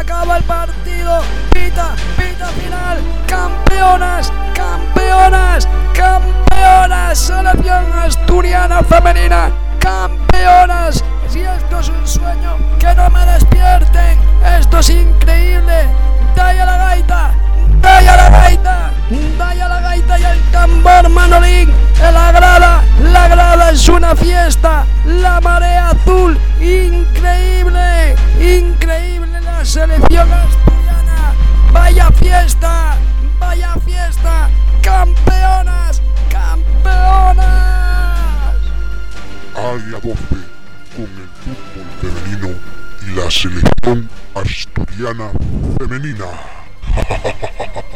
acaba el partido. Pita, pita final. Campeonas, campeonas, campeonas. Selección asturiana femenina. Campeonas. Si esto es un sueño, que no me despierten. Esto es increíble. Daya la gaita, daya la gaita, daya la gaita y el tambor Manolín. La grada, la grada es una fiesta. La marea selección asturiana. Vaya fiesta, vaya fiesta. Campeonas, campeonas. Área 12 con el fútbol femenino y la selección asturiana femenina.